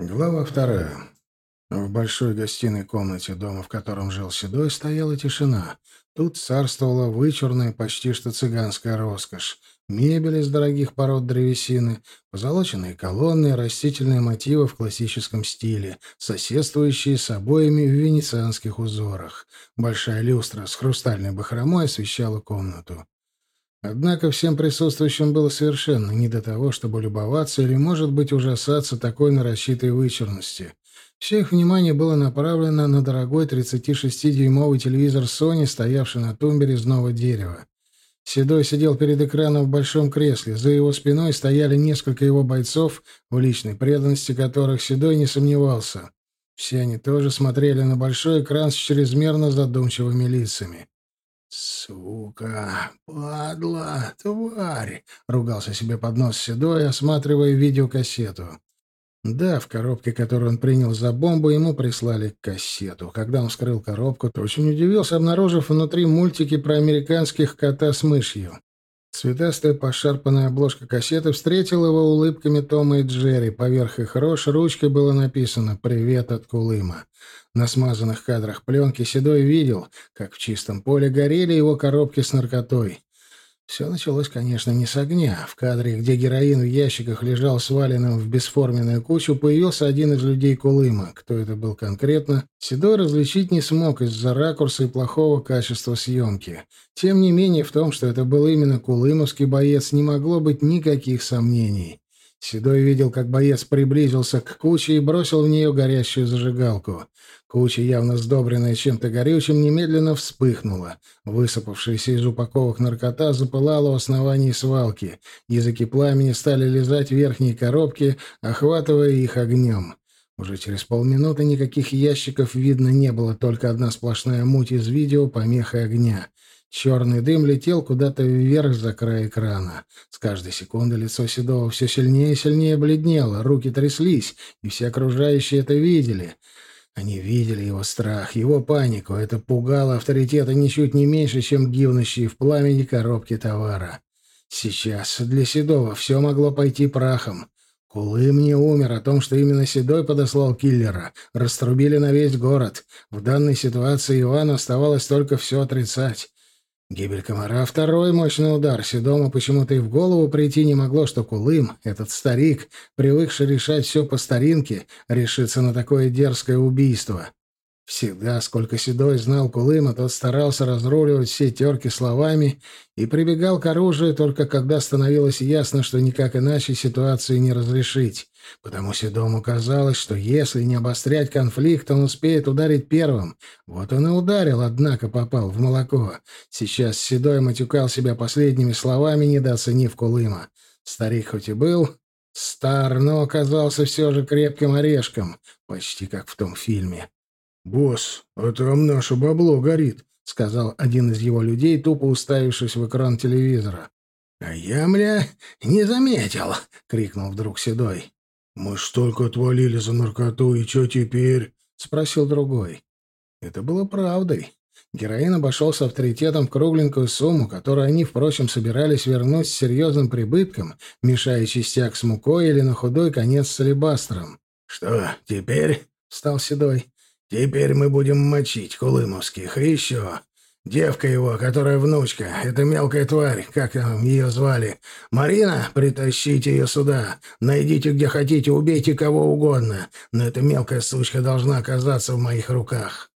Глава вторая. В большой гостиной комнате дома, в котором жил Седой, стояла тишина. Тут царствовала вычурная, почти что цыганская роскошь. Мебель из дорогих пород древесины, позолоченные колонны, растительные мотивы в классическом стиле, соседствующие с обоями в венецианских узорах. Большая люстра с хрустальной бахромой освещала комнату. Однако всем присутствующим было совершенно не до того, чтобы любоваться или, может быть, ужасаться такой нарочитой вычурности. Все их внимание было направлено на дорогой 36-дюймовый телевизор Sony, стоявший на тумбе резного дерева. Седой сидел перед экраном в большом кресле. За его спиной стояли несколько его бойцов, в личной преданности которых Седой не сомневался. Все они тоже смотрели на большой экран с чрезмерно задумчивыми лицами. «Сука! Падла! Тварь!» — ругался себе под нос Седой, осматривая видеокассету. Да, в коробке, которую он принял за бомбу, ему прислали кассету. Когда он вскрыл коробку, то очень удивился, обнаружив внутри мультики про американских кота с мышью. Цветастая пошарпанная обложка кассеты встретила его улыбками Тома и Джерри. Поверх их рож ручкой было написано «Привет от Кулыма». На смазанных кадрах пленки Седой видел, как в чистом поле горели его коробки с наркотой. Все началось, конечно, не с огня. В кадре, где героин в ящиках лежал сваленным в бесформенную кучу, появился один из людей Кулыма. Кто это был конкретно, Седой различить не смог из-за ракурса и плохого качества съемки. Тем не менее, в том, что это был именно кулымовский боец, не могло быть никаких сомнений. Седой видел, как боец приблизился к куче и бросил в нее горящую зажигалку. Куча, явно сдобренная чем-то горючим, немедленно вспыхнула. Высыпавшаяся из упаковок наркота запылала у основании свалки. Языки пламени стали лизать верхние коробки, охватывая их огнем. Уже через полминуты никаких ящиков видно не было, только одна сплошная муть из видео помеха огня. Черный дым летел куда-то вверх за край экрана. С каждой секунды лицо Седова все сильнее и сильнее бледнело, руки тряслись, и все окружающие это видели. Они видели его страх, его панику. Это пугало авторитета ничуть не меньше, чем гибнущие в пламени коробки товара. Сейчас для Седова все могло пойти прахом. Кулым не умер о том, что именно Седой подослал киллера. Раструбили на весь город. В данной ситуации Ивану оставалось только все отрицать. Гибель комара — второй мощный удар. Седому почему-то и в голову прийти не могло, что Кулым, этот старик, привыкший решать все по старинке, решится на такое дерзкое убийство. Всегда, сколько Седой знал Кулыма, тот старался разруливать все терки словами и прибегал к оружию только когда становилось ясно, что никак иначе ситуацию не разрешить. Потому Седому казалось, что если не обострять конфликт, он успеет ударить первым. Вот он и ударил, однако попал в молоко. Сейчас Седой матюкал себя последними словами, недооценив Кулыма. Старик хоть и был стар, но оказался все же крепким орешком, почти как в том фильме. «Босс, а там наше бабло горит», — сказал один из его людей, тупо уставившись в экран телевизора. «А я, мля, не заметил!» — крикнул вдруг Седой. «Мы ж только отвалили за наркоту, и что теперь?» — спросил другой. Это было правдой. Героин обошел с авторитетом кругленькую сумму, которую они, впрочем, собирались вернуть с серьезным прибытком, мешая частяк с мукой или на худой конец с алебастром. «Что, теперь?» — стал Седой. Теперь мы будем мочить Кулымовских. И еще. Девка его, которая внучка, это мелкая тварь, как ее звали. Марина, притащите ее сюда. Найдите, где хотите, убейте кого угодно. Но эта мелкая сучка должна оказаться в моих руках.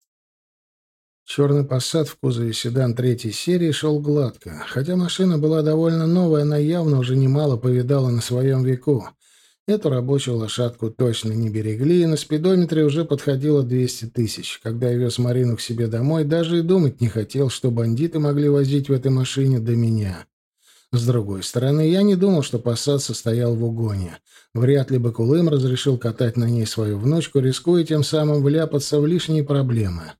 Черный посад в кузове седан третьей серии шел гладко. Хотя машина была довольно новая, она явно уже немало повидала на своем веку. Эту рабочую лошадку точно не берегли, и на спидометре уже подходило 200 тысяч. Когда я вез Марину к себе домой, даже и думать не хотел, что бандиты могли возить в этой машине до меня. С другой стороны, я не думал, что посад состоял в угоне. Вряд ли бы Кулым разрешил катать на ней свою внучку, рискуя тем самым вляпаться в лишние проблемы.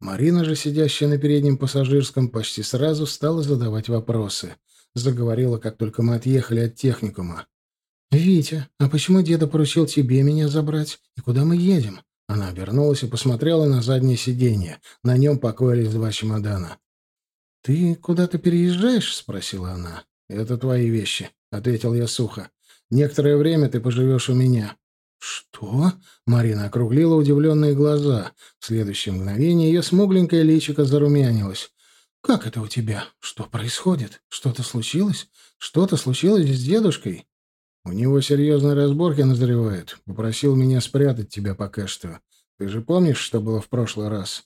Марина же, сидящая на переднем пассажирском, почти сразу стала задавать вопросы. Заговорила, как только мы отъехали от техникума. «Витя, а почему деда поручил тебе меня забрать? И куда мы едем?» Она обернулась и посмотрела на заднее сиденье. На нем покоились два чемодана. «Ты куда-то переезжаешь?» — спросила она. «Это твои вещи», — ответил я сухо. «Некоторое время ты поживешь у меня». «Что?» — Марина округлила удивленные глаза. В следующее мгновение ее смугленькое личико зарумянилось. «Как это у тебя? Что происходит? Что-то случилось? Что-то случилось с дедушкой?» «У него серьезные разборки назревают. Попросил меня спрятать тебя пока что. Ты же помнишь, что было в прошлый раз?»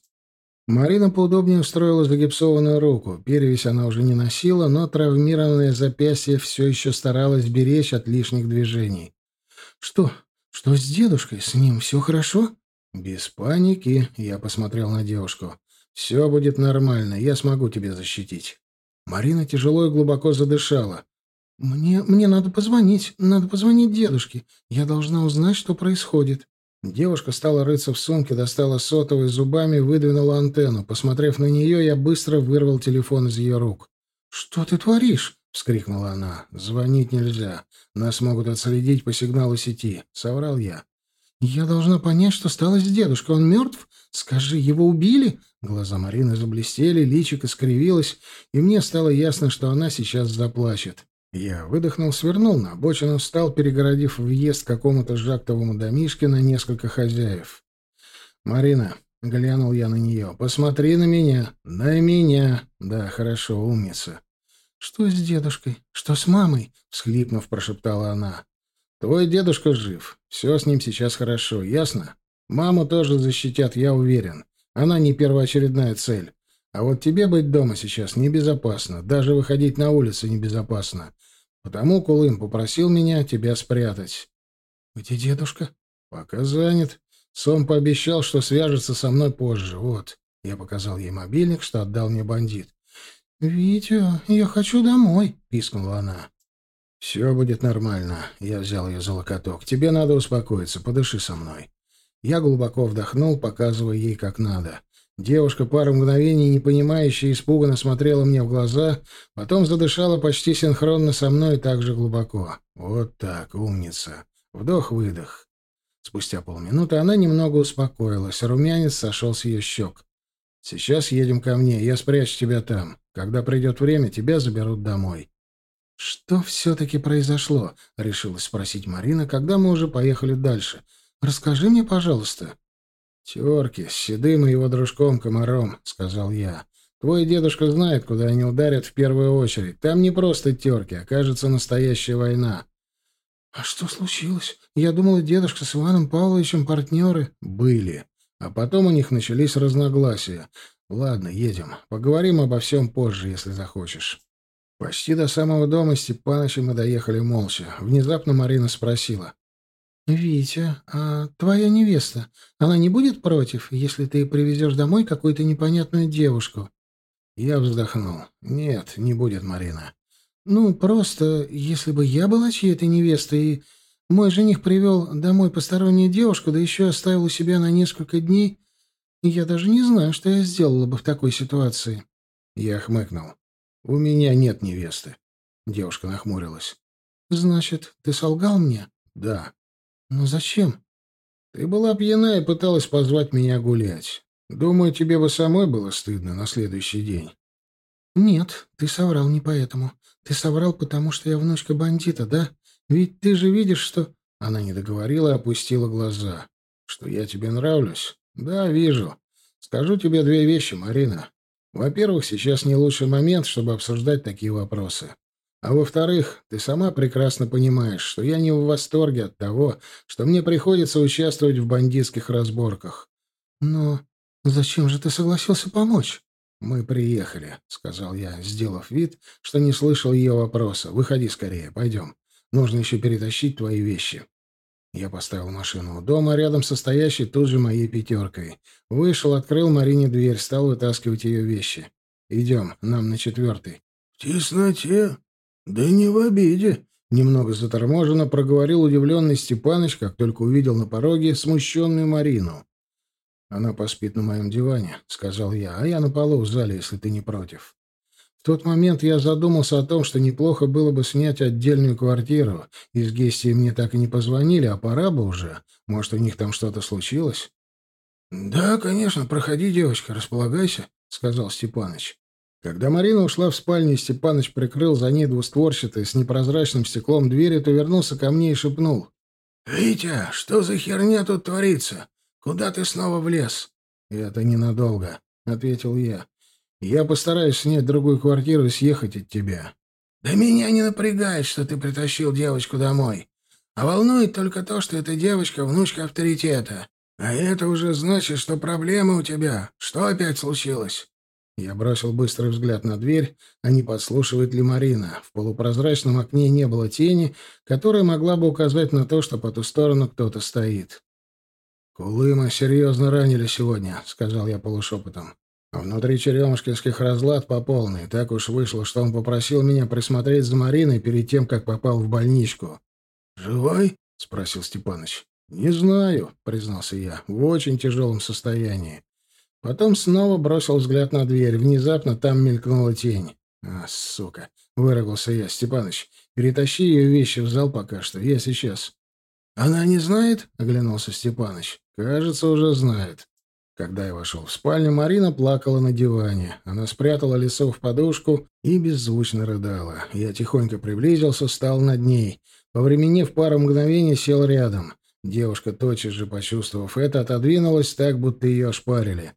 Марина поудобнее устроила загипсованную руку. Перевесь она уже не носила, но травмированное запястье все еще старалась беречь от лишних движений. «Что? Что с дедушкой? С ним все хорошо?» «Без паники», — я посмотрел на девушку. «Все будет нормально, я смогу тебя защитить». Марина тяжело и глубоко задышала. «Мне, мне надо позвонить, надо позвонить дедушке. Я должна узнать, что происходит». Девушка стала рыться в сумке, достала сотовый зубами, выдвинула антенну. Посмотрев на нее, я быстро вырвал телефон из ее рук. «Что ты творишь?» — вскрикнула она. «Звонить нельзя. Нас могут отследить по сигналу сети», — соврал я. «Я должна понять, что стало с дедушкой. Он мертв? Скажи, его убили?» Глаза Марины заблестели, личико скривилось, и мне стало ясно, что она сейчас заплачет. Я выдохнул, свернул на обочину, стал, перегородив въезд какому-то жактовому домишке на несколько хозяев. «Марина», — глянул я на нее, — «посмотри на меня, на меня». «Да, хорошо, умница». «Что с дедушкой? Что с мамой?» — всхлипнув, прошептала она. «Твой дедушка жив. Все с ним сейчас хорошо, ясно? Маму тоже защитят, я уверен. Она не первоочередная цель. А вот тебе быть дома сейчас небезопасно. Даже выходить на улицу небезопасно. Потому Кулым попросил меня тебя спрятать. — Где дедушка? — Пока занят. Сом пообещал, что свяжется со мной позже. Вот. Я показал ей мобильник, что отдал мне бандит. — Витя, я хочу домой, — пискнула она. — Все будет нормально. Я взял ее за локоток. Тебе надо успокоиться. Подыши со мной. Я глубоко вдохнул, показывая ей, как надо. Девушка пару мгновений, непонимающе, испуганно смотрела мне в глаза, потом задышала почти синхронно со мной так же глубоко. Вот так, умница. Вдох-выдох. Спустя полминуты она немного успокоилась, румянец сошел с ее щек. «Сейчас едем ко мне, я спрячу тебя там. Когда придет время, тебя заберут домой». «Что все-таки произошло?» — решилась спросить Марина, когда мы уже поехали дальше. «Расскажи мне, пожалуйста». «Терки с седым и его дружком-комаром», — сказал я. «Твой дедушка знает, куда они ударят в первую очередь. Там не просто терки, а, кажется, настоящая война». «А что случилось? Я думала, дедушка с Иваном Павловичем партнеры». «Были. А потом у них начались разногласия. Ладно, едем. Поговорим обо всем позже, если захочешь». Почти до самого дома Степаныча мы доехали молча. Внезапно Марина спросила. «Витя, а твоя невеста, она не будет против, если ты привезешь домой какую-то непонятную девушку?» Я вздохнул. «Нет, не будет, Марина». «Ну, просто, если бы я была чьей-то невестой, и мой жених привел домой постороннюю девушку, да еще оставил у себя на несколько дней, я даже не знаю, что я сделала бы в такой ситуации». Я хмыкнул. «У меня нет невесты». Девушка нахмурилась. «Значит, ты солгал мне?» «Да». «Но зачем?» «Ты была пьяна и пыталась позвать меня гулять. Думаю, тебе бы самой было стыдно на следующий день». «Нет, ты соврал не поэтому. Ты соврал, потому что я внучка бандита, да? Ведь ты же видишь, что...» Она не договорила и опустила глаза. «Что я тебе нравлюсь?» «Да, вижу. Скажу тебе две вещи, Марина. Во-первых, сейчас не лучший момент, чтобы обсуждать такие вопросы. А во-вторых, ты сама прекрасно понимаешь, что я не в восторге от того, что мне приходится участвовать в бандитских разборках. Но зачем же ты согласился помочь? Мы приехали, сказал я, сделав вид, что не слышал ее вопроса. Выходи скорее, пойдем. Нужно еще перетащить твои вещи. Я поставил машину у дома, рядом со стоящей тут же моей пятеркой. Вышел, открыл Марине дверь, стал вытаскивать ее вещи. «Идем, нам на четвертый». «В тесноте?» «Да не в обиде», — немного заторможенно проговорил удивленный Степаныч, как только увидел на пороге смущенную Марину. «Она поспит на моем диване», — сказал я, — «а я на полу в зале, если ты не против». В тот момент я задумался о том, что неплохо было бы снять отдельную квартиру. Из Гестии мне так и не позвонили, а пора бы уже. Может, у них там что-то случилось? — Да, конечно, проходи, девочка, располагайся, — сказал Степаныч. Когда Марина ушла в спальню, Степаныч прикрыл за ней двустворчатые с непрозрачным стеклом двери, то вернулся ко мне и шепнул. «Витя, что за херня тут творится? Куда ты снова влез?» «Это ненадолго», — ответил я. «Я постараюсь снять другую квартиру и съехать от тебя». «Да меня не напрягает, что ты притащил девочку домой. А волнует только то, что эта девочка — внучка авторитета. А это уже значит, что проблемы у тебя. Что опять случилось?» Я бросил быстрый взгляд на дверь, а не подслушивает ли Марина. В полупрозрачном окне не было тени, которая могла бы указать на то, что по ту сторону кто-то стоит. «Кулыма серьезно ранили сегодня», — сказал я полушепотом. «Внутри черемушкинских разлад по полной. Так уж вышло, что он попросил меня присмотреть за Мариной перед тем, как попал в больничку». «Живой?» — спросил Степаныч. «Не знаю», — признался я, — «в очень тяжелом состоянии. Потом снова бросил взгляд на дверь. Внезапно там мелькнула тень. «А, сука!» — выругался я. «Степаныч, перетащи ее вещи в зал пока что. Я сейчас». «Она не знает?» — оглянулся Степаныч. «Кажется, уже знает». Когда я вошел в спальню, Марина плакала на диване. Она спрятала лицо в подушку и беззвучно рыдала. Я тихонько приблизился, стал над ней. Повременив пару мгновений, сел рядом. Девушка, тотчас же почувствовав это, отодвинулась так, будто ее ошпарили.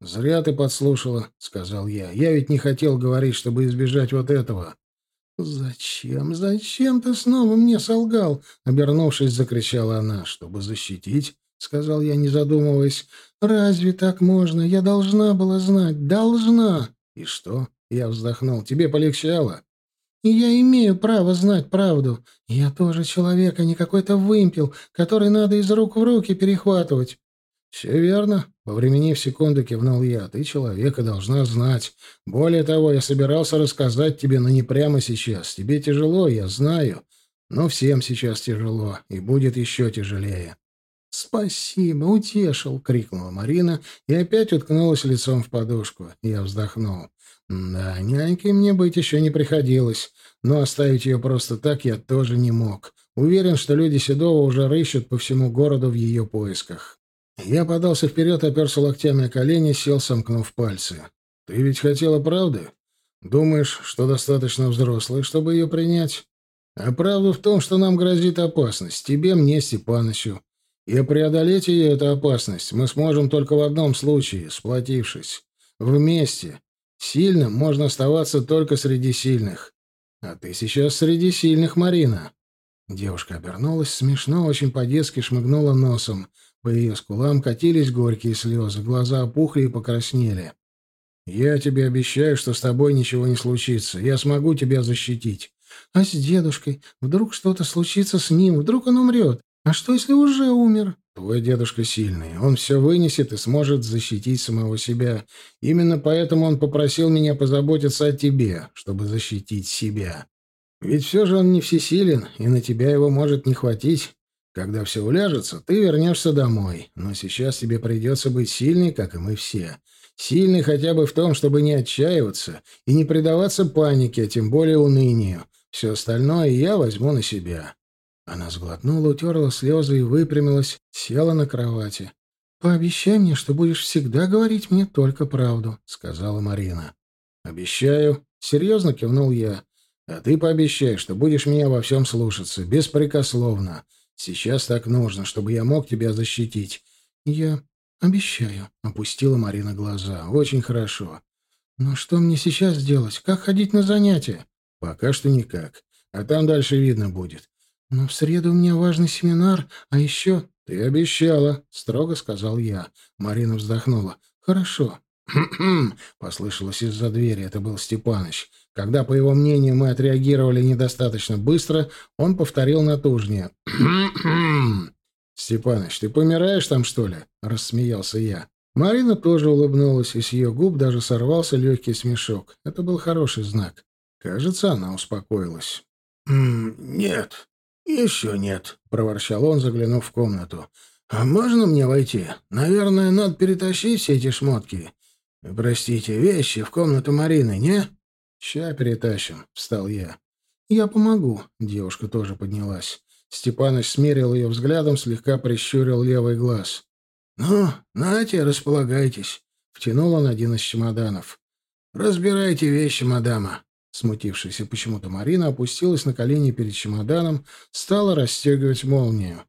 «Зря ты подслушала», — сказал я. «Я ведь не хотел говорить, чтобы избежать вот этого». «Зачем? Зачем ты снова мне солгал?» — обернувшись, закричала она. «Чтобы защитить», — сказал я, не задумываясь. «Разве так можно? Я должна была знать. Должна!» «И что?» — я вздохнул. «Тебе полегчало?» «Я имею право знать правду. Я тоже человек, а не какой-то вымпел, который надо из рук в руки перехватывать. «Все верно», — повременив секунду кивнул я. «Ты человека должна знать. Более того, я собирался рассказать тебе, но не прямо сейчас. Тебе тяжело, я знаю. Но всем сейчас тяжело, и будет еще тяжелее». «Спасибо, утешил!» — крикнула Марина и опять уткнулась лицом в подушку. Я вздохнул. «Да, нянькой мне быть еще не приходилось, но оставить ее просто так я тоже не мог. Уверен, что люди Седова уже рыщут по всему городу в ее поисках». Я подался вперед, оперся локтями о колени, сел, сомкнув пальцы. «Ты ведь хотела правды? Думаешь, что достаточно взрослый, чтобы ее принять? А правда в том, что нам грозит опасность. Тебе, мне, Степанычу. И преодолеть ее, эту опасность, мы сможем только в одном случае, сплотившись. Вместе. Сильным можно оставаться только среди сильных. А ты сейчас среди сильных, Марина». Девушка обернулась, смешно, очень по-детски шмыгнула носом — по ее скулам катились горькие слезы, глаза опухли и покраснели. «Я тебе обещаю, что с тобой ничего не случится. Я смогу тебя защитить». «А с дедушкой? Вдруг что-то случится с ним? Вдруг он умрет? А что, если уже умер?» «Твой дедушка сильный. Он все вынесет и сможет защитить самого себя. Именно поэтому он попросил меня позаботиться о тебе, чтобы защитить себя. Ведь все же он не всесилен, и на тебя его может не хватить. Когда все уляжется, ты вернешься домой. Но сейчас тебе придется быть сильной, как и мы все. Сильной хотя бы в том, чтобы не отчаиваться и не предаваться панике, а тем более унынию. Все остальное я возьму на себя». Она сглотнула, утерла слезы и выпрямилась, села на кровати. «Пообещай мне, что будешь всегда говорить мне только правду», — сказала Марина. «Обещаю», — серьезно кивнул я. «А ты пообещай, что будешь меня во всем слушаться, беспрекословно. Сейчас так нужно, чтобы я мог тебя защитить. Я обещаю, опустила Марина глаза. Очень хорошо. Но что мне сейчас делать? Как ходить на занятия? Пока что никак. А там дальше видно будет. Но в среду у меня важный семинар, а еще... Ты обещала, строго сказал я. Марина вздохнула. Хорошо. Послышалось из-за двери, это был Степаныч. Когда, по его мнению, мы отреагировали недостаточно быстро, он повторил натужнее. «Степаныч, ты помираешь там, что ли?» — рассмеялся я. Марина тоже улыбнулась, и с ее губ даже сорвался легкий смешок. Это был хороший знак. Кажется, она успокоилась. «Нет, еще нет», — проворчал он, заглянув в комнату. «А можно мне войти? Наверное, надо перетащить все эти шмотки. Простите, вещи в комнату Марины, не?» «Ща перетащим», — встал я. «Я помогу», — девушка тоже поднялась. Степаныч смерил ее взглядом, слегка прищурил левый глаз. «Ну, нате, располагайтесь», — втянул он один из чемоданов. «Разбирайте вещи, мадама». Смутившаяся почему-то Марина опустилась на колени перед чемоданом, стала расстегивать молнию.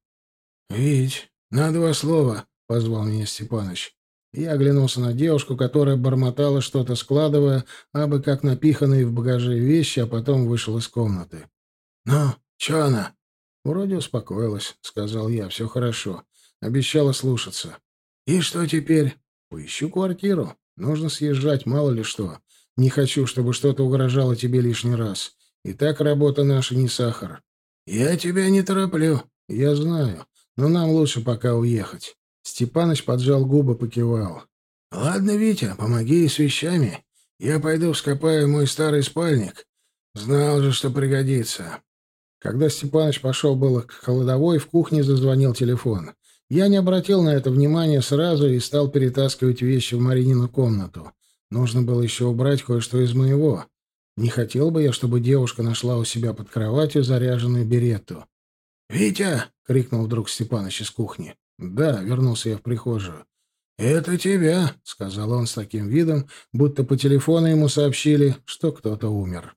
«Вить, на два слова», — позвал меня Степаныч. Я оглянулся на девушку, которая бормотала что-то, складывая, абы как напиханные в багаже вещи, а потом вышел из комнаты. «Ну, чё она?» «Вроде успокоилась», — сказал я. «Все хорошо. Обещала слушаться». «И что теперь?» «Поищу квартиру. Нужно съезжать, мало ли что. Не хочу, чтобы что-то угрожало тебе лишний раз. И так работа наша не сахар». «Я тебя не тороплю». «Я знаю. Но нам лучше пока уехать». Степаныч поджал губы, покивал. «Ладно, Витя, помоги с вещами. Я пойду вскопаю мой старый спальник. Знал же, что пригодится». Когда Степаныч пошел было к холодовой, в кухне зазвонил телефон. Я не обратил на это внимания сразу и стал перетаскивать вещи в Маринину комнату. Нужно было еще убрать кое-что из моего. Не хотел бы я, чтобы девушка нашла у себя под кроватью заряженную беретту. «Витя!» — крикнул вдруг Степаныч из кухни. «Да», — вернулся я в прихожую. «Это тебя», — сказал он с таким видом, будто по телефону ему сообщили, что кто-то умер.